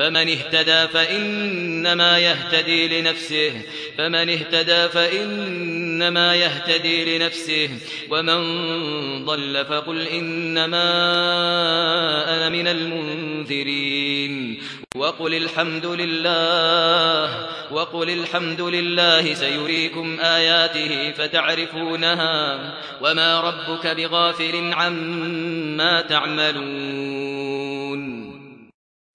فمن اهتدى فإنما يهتدي لنفسه فمن اهتدى فإنما يهتدي لنفسه ومن ضل فقل إنما أنا من المنذرين. وقل الحمد لله وقل الحمد لله سيريكم آياته فتعرفونها وما ربك بغافل عما تعملون.